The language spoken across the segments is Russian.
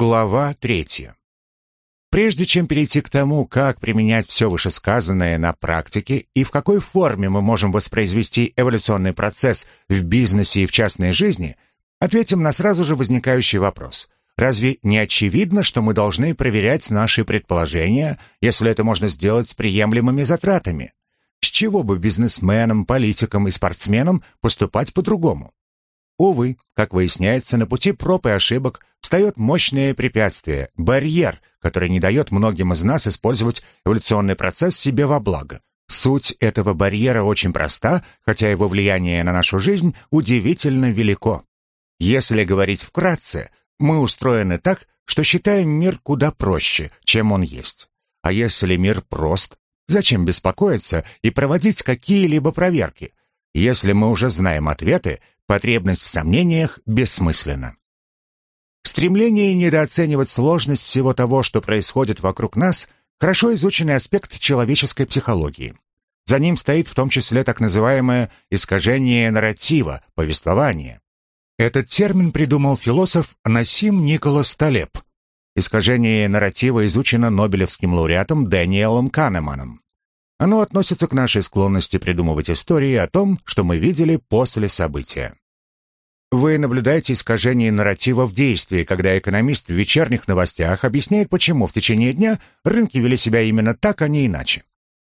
Глава третья. Прежде чем перейти к тому, как применять все вышесказанное на практике и в какой форме мы можем воспроизвести эволюционный процесс в бизнесе и в частной жизни, ответим на сразу же возникающий вопрос. Разве не очевидно, что мы должны проверять наши предположения, если это можно сделать с приемлемыми затратами? С чего бы бизнесменам, политикам и спортсменам поступать по-другому? Увы, как выясняется, на пути проб и ошибок встает мощное препятствие, барьер, который не дает многим из нас использовать эволюционный процесс себе во благо. Суть этого барьера очень проста, хотя его влияние на нашу жизнь удивительно велико. Если говорить вкратце, мы устроены так, что считаем мир куда проще, чем он есть. А если мир прост, зачем беспокоиться и проводить какие-либо проверки? Если мы уже знаем ответы, потребность в сомнениях бессмысленна. Стремление недооценивать сложность всего того, что происходит вокруг нас, хорошо изученный аспект человеческой психологии. За ним стоит в том числе так называемое искажение нарратива, повествования. Этот термин придумал философ Насим Николас Талеб. Искажение нарратива изучено Нобелевским лауреатом Дэниелом Канеманом. Оно относится к нашей склонности придумывать истории о том, что мы видели после события. Вы наблюдаете искажение нарратива в действии, когда экономист в вечерних новостях объясняет, почему в течение дня рынки вели себя именно так, а не иначе.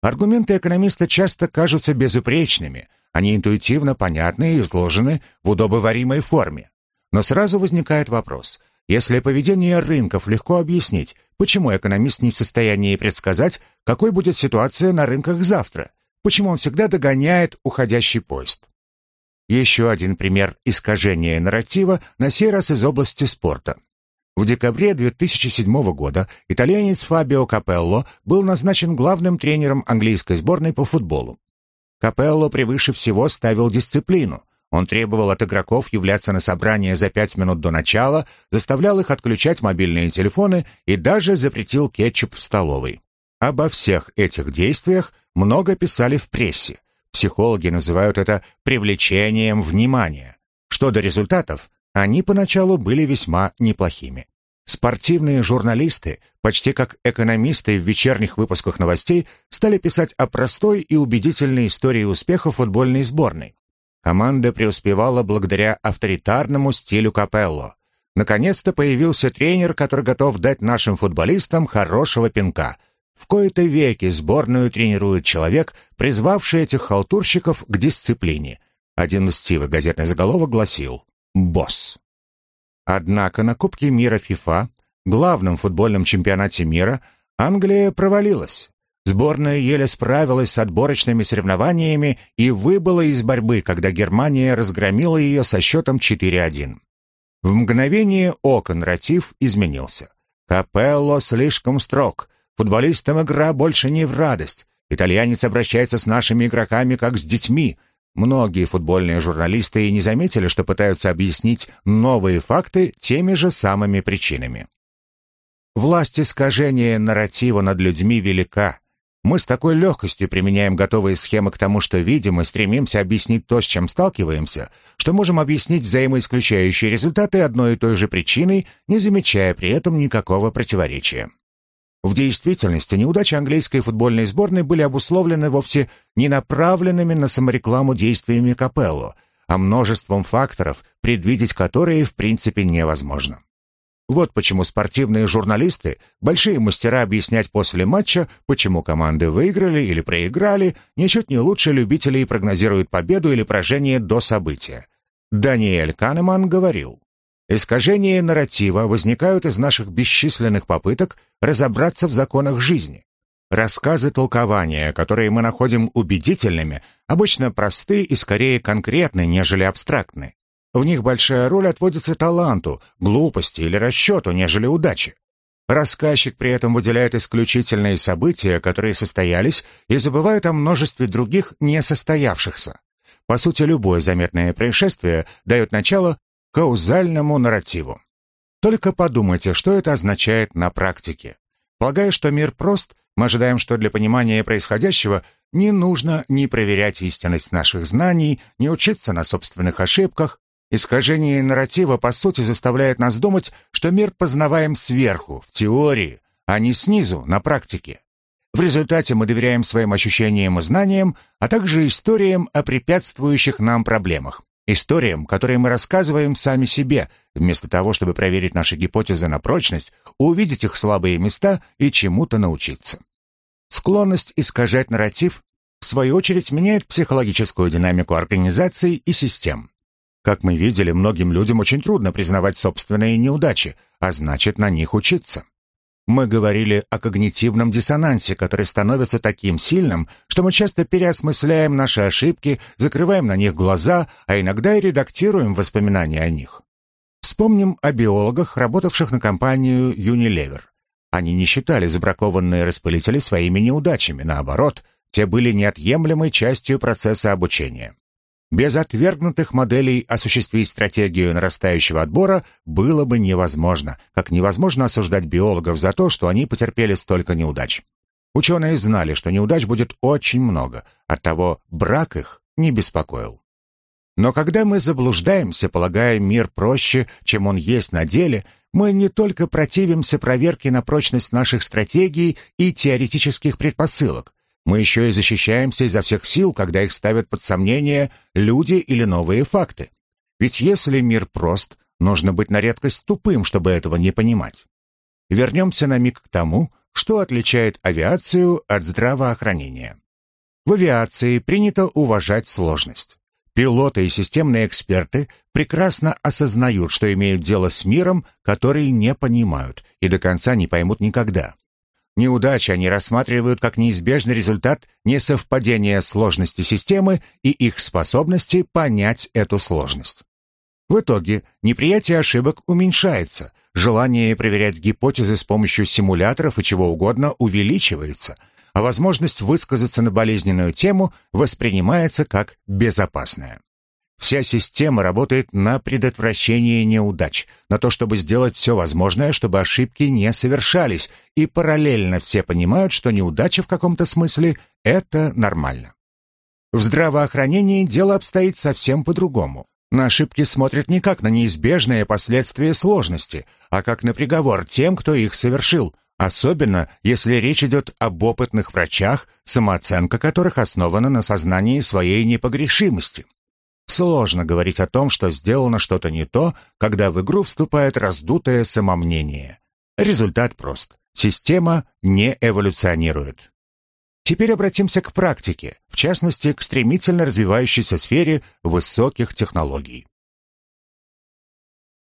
Аргументы экономиста часто кажутся безупречными, они интуитивно понятны и изложены в удобоваримой форме. Но сразу возникает вопрос, если поведение рынков легко объяснить, почему экономист не в состоянии предсказать, какой будет ситуация на рынках завтра, почему он всегда догоняет уходящий поезд. Еще один пример искажения нарратива, на сей раз из области спорта. В декабре 2007 года итальянец Фабио Капелло был назначен главным тренером английской сборной по футболу. Капелло превыше всего ставил дисциплину. Он требовал от игроков являться на собрание за пять минут до начала, заставлял их отключать мобильные телефоны и даже запретил кетчуп в столовой. Обо всех этих действиях много писали в прессе. Психологи называют это привлечением внимания. Что до результатов, они поначалу были весьма неплохими. Спортивные журналисты, почти как экономисты в вечерних выпусках новостей, стали писать о простой и убедительной истории успеха футбольной сборной. Команда преуспевала благодаря авторитарному стилю Капелло. Наконец-то появился тренер, который готов дать нашим футболистам хорошего пинка – в кои-то веки сборную тренирует человек, призвавший этих халтурщиков к дисциплине. Один льстивый газетный заголовок гласил «Босс». Однако на Кубке мира ФИФА, главном футбольном чемпионате мира, Англия провалилась. Сборная еле справилась с отборочными соревнованиями и выбыла из борьбы, когда Германия разгромила ее со счетом 4-1. В мгновение ока нарратив изменился. Капелло слишком строг, Футболистам игра больше не в радость. Итальянец обращается с нашими игроками как с детьми. Многие футбольные журналисты и не заметили, что пытаются объяснить новые факты теми же самыми причинами. Власть искажения нарратива над людьми велика. Мы с такой легкостью применяем готовые схемы к тому, что видим, и стремимся объяснить то, с чем сталкиваемся, что можем объяснить взаимоисключающие результаты одной и той же причиной, не замечая при этом никакого противоречия. В действительности неудачи английской футбольной сборной были обусловлены вовсе не направленными на саморекламу действиями Капелло, а множеством факторов, предвидеть которые в принципе невозможно. Вот почему спортивные журналисты, большие мастера объяснять после матча, почему команды выиграли или проиграли, ничуть не лучше любителей прогнозируют победу или поражение до события. Даниэль Канеман говорил, Искажения нарратива возникают из наших бесчисленных попыток разобраться в законах жизни. Рассказы толкования, которые мы находим убедительными, обычно просты и скорее конкретны, нежели абстрактны. В них большая роль отводится таланту, глупости или расчету, нежели удаче. Рассказчик при этом выделяет исключительные события, которые состоялись, и забывает о множестве других несостоявшихся. По сути, любое заметное происшествие дает начало каузальному нарративу. Только подумайте, что это означает на практике. Полагая, что мир прост, мы ожидаем, что для понимания происходящего не нужно ни проверять истинность наших знаний, ни учиться на собственных ошибках. Искажение нарратива, по сути, заставляет нас думать, что мир познаваем сверху, в теории, а не снизу, на практике. В результате мы доверяем своим ощущениям и знаниям, а также историям о препятствующих нам проблемах. Историям, которые мы рассказываем сами себе, вместо того, чтобы проверить наши гипотезы на прочность, увидеть их слабые места и чему-то научиться. Склонность искажать нарратив, в свою очередь, меняет психологическую динамику организаций и систем. Как мы видели, многим людям очень трудно признавать собственные неудачи, а значит, на них учиться. Мы говорили о когнитивном диссонансе, который становится таким сильным, что мы часто переосмысляем наши ошибки, закрываем на них глаза, а иногда и редактируем воспоминания о них. Вспомним о биологах, работавших на компанию Unilever. Они не считали забракованные распылители своими неудачами, наоборот, те были неотъемлемой частью процесса обучения. Без отвергнутых моделей осуществить стратегию нарастающего отбора было бы невозможно, как невозможно осуждать биологов за то, что они потерпели столько неудач. Ученые знали, что неудач будет очень много, оттого брак их не беспокоил. Но когда мы заблуждаемся, полагая мир проще, чем он есть на деле, мы не только противимся проверке на прочность наших стратегий и теоретических предпосылок, мы еще и защищаемся изо всех сил, когда их ставят под сомнение люди или новые факты. Ведь если мир прост, нужно быть на редкость тупым, чтобы этого не понимать. Вернемся на миг к тому, что отличает авиацию от здравоохранения. В авиации принято уважать сложность. Пилоты и системные эксперты прекрасно осознают, что имеют дело с миром, который не понимают и до конца не поймут никогда. Неудачи они рассматривают как неизбежный результат несовпадения сложности системы и их способности понять эту сложность. В итоге неприятие ошибок уменьшается, желание проверять гипотезы с помощью симуляторов и чего угодно увеличивается, а возможность высказаться на болезненную тему воспринимается как безопасная. Вся система работает на предотвращение неудач, на то, чтобы сделать все возможное, чтобы ошибки не совершались, и параллельно все понимают, что неудача в каком-то смысле – это нормально. В здравоохранении дело обстоит совсем по-другому. На ошибки смотрят не как на неизбежные последствия сложности, а как на приговор тем, кто их совершил, особенно если речь идет об опытных врачах, самооценка которых основана на сознании своей непогрешимости. Сложно говорить о том, что сделано что-то не то, когда в игру вступает раздутое самомнение. Результат прост. Система не эволюционирует. Теперь обратимся к практике, в частности, к стремительно развивающейся сфере высоких технологий.